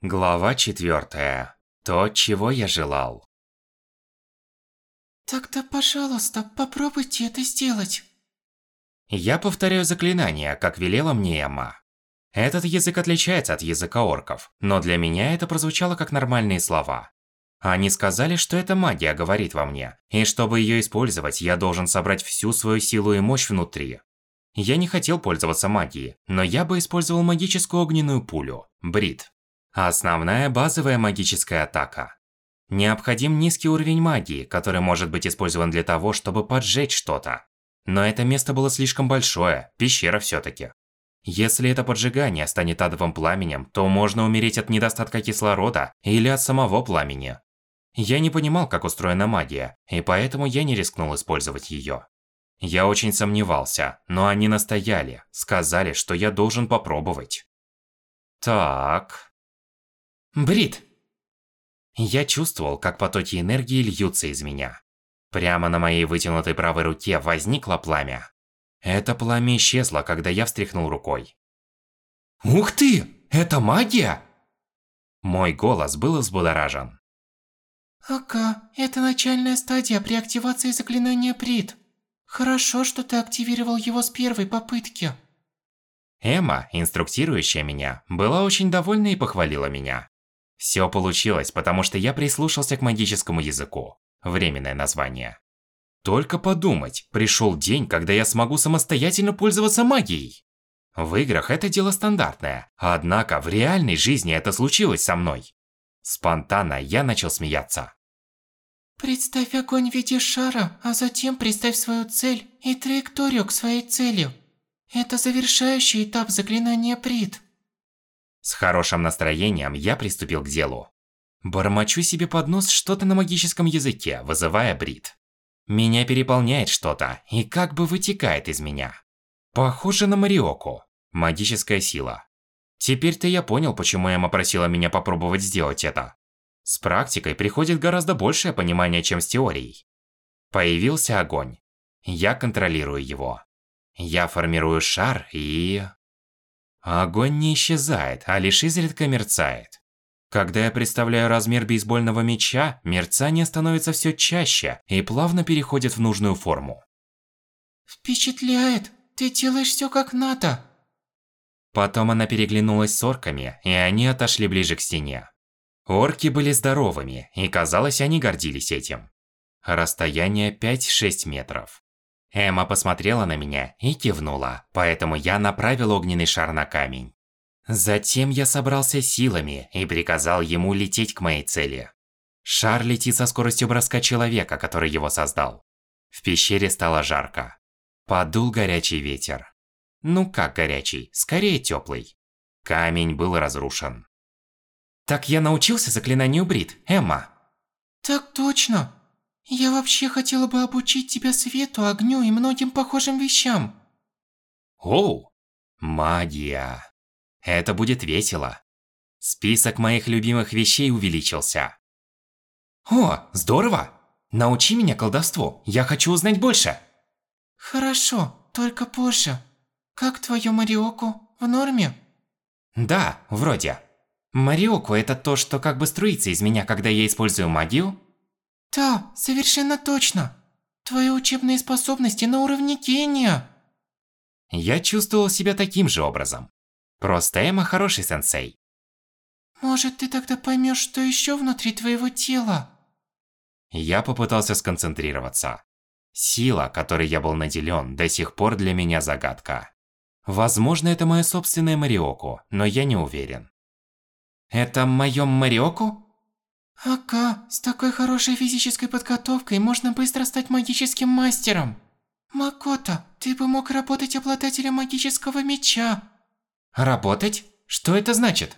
Глава четвертая. То, чего я желал. Тогда, пожалуйста, попробуйте это сделать. Я повторяю заклинание, как велела мне Эмма. Этот язык отличается от языка орков, но для меня это прозвучало как нормальные слова. Они сказали, что эта магия говорит во мне, и чтобы ее использовать, я должен собрать всю свою силу и мощь внутри. Я не хотел пользоваться магией, но я бы использовал магическую огненную пулю – Брит. Основная базовая магическая атака. Необходим низкий уровень магии, который может быть использован для того, чтобы поджечь что-то. Но это место было слишком большое, пещера всё-таки. Если это поджигание станет адовым пламенем, то можно умереть от недостатка кислорода или от самого пламени. Я не понимал, как устроена магия, и поэтому я не рискнул использовать её. Я очень сомневался, но они настояли, сказали, что я должен попробовать. Так. Брит. Я чувствовал, как потоки энергии льются из меня. Прямо на моей вытянутой правой руке возникло пламя. Это пламя исчезло, когда я встряхнул рукой. «Ух ты! Это магия!» Мой голос был взбудоражен. Ага, это начальная стадия при активации заклинания Прит. Хорошо, что ты активировал его с первой попытки. Эмма, инструктирующая меня, была очень довольна и похвалила меня. Все получилось, потому что я прислушался к магическому языку. Временное название. Только подумать, пришел день, когда я смогу самостоятельно пользоваться магией. В играх это дело стандартное, однако в реальной жизни это случилось со мной. Спонтанно я начал смеяться. Представь огонь в виде шара, а затем представь свою цель и траекторию к своей цели. Это завершающий этап заклинания Прит. С хорошим настроением я приступил к делу. Бормочу себе под нос что-то на магическом языке, вызывая Брит. Меня переполняет что-то и как бы вытекает из меня. Похоже на Мариоку. Магическая сила. Теперь-то я понял, почему Эмма просила меня попробовать сделать это. С практикой приходит гораздо большее понимание, чем с теорией. Появился огонь. Я контролирую его. Я формирую шар и... Огонь не исчезает, а лишь изредка мерцает. Когда я представляю размер бейсбольного мяча, мерцание становится все чаще и плавно переходит в нужную форму. Впечатляет! Ты делаешь все как надо. Потом она переглянулась с орками, и они отошли ближе к стене. Орки были здоровыми, и казалось, они гордились этим. Расстояние 5-6 метров. Эмма посмотрела на меня и кивнула, поэтому я направил огненный шар на камень. Затем я собрался силами и приказал ему лететь к моей цели. Шар летит со скоростью броска человека, который его создал. В пещере стало жарко. Подул горячий ветер. Ну как горячий, скорее теплый. Камень был разрушен. Так я научился заклинанию Брит, Эмма. Так точно. Я вообще хотела бы обучить тебя свету, огню и многим похожим вещам. Оу, магия. Это будет весело. Список моих любимых вещей увеличился. О, здорово! Научи меня колдовству, я хочу узнать больше. Хорошо, только позже. Как твою Мариоку? В норме? Да, вроде. Мариоку это то, что как бы струится из меня, когда я использую магию? Да, совершенно точно. Твои учебные способности на уровне гения. Я чувствовал себя таким же образом. Просто Эмма хороший сенсей. Может, ты тогда поймешь, что еще внутри твоего тела? Я попытался сконцентрироваться. Сила, которой я был наделен, до сих пор для меня загадка. Возможно, это моя собственная Мариоку, но я не уверен. Это моем Мариоку? Ага, с такой хорошей физической подготовкой можно быстро стать магическим мастером. Макото, ты бы мог работать обладателем магического меча. Работать? Что это значит?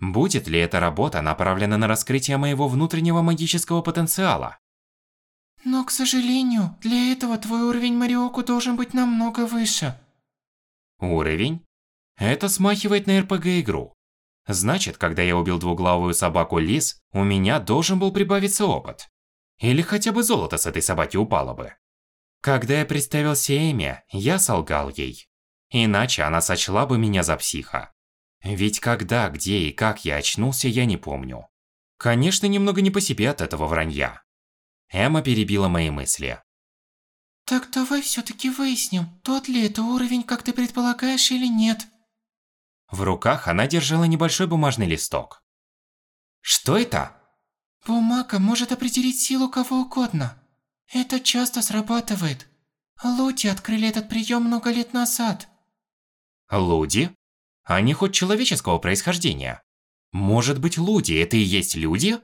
Будет ли эта работа направлена на раскрытие моего внутреннего магического потенциала? Но, к сожалению, для этого твой уровень Мариоку должен быть намного выше. Уровень? Это смахивает на РПГ-игру. Значит, когда я убил двуглавую собаку Лис, у меня должен был прибавиться опыт. Или хотя бы золото с этой собаки упало бы. Когда я представился Эми, я солгал ей. Иначе она сочла бы меня за психа. Ведь когда, где и как я очнулся, я не помню. Конечно, немного не по себе от этого вранья. Эмма перебила мои мысли. Так давай все-таки выясним, тот ли это уровень, как ты предполагаешь, или нет. В руках она держала небольшой бумажный листок. Что это? Бумага может определить силу кого угодно. Это часто срабатывает. Луди открыли этот прием много лет назад. Луди? Они хоть человеческого происхождения? Может быть, Луди – это и есть люди?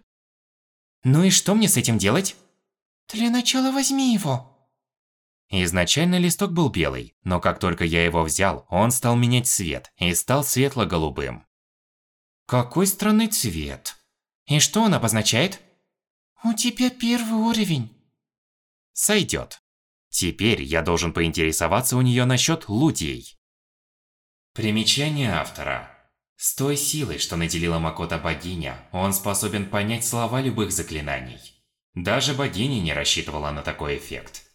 Ну и что мне с этим делать? Для начала возьми его. Изначально листок был белый, но как только я его взял, он стал менять цвет и стал светло-голубым. Какой странный цвет. И что он обозначает? У тебя первый уровень. Сойдет. Теперь я должен поинтересоваться у нее насчет лудей. Примечание автора. С той силой, что наделила Макота богиня, он способен понять слова любых заклинаний. Даже богиня не рассчитывала на такой эффект.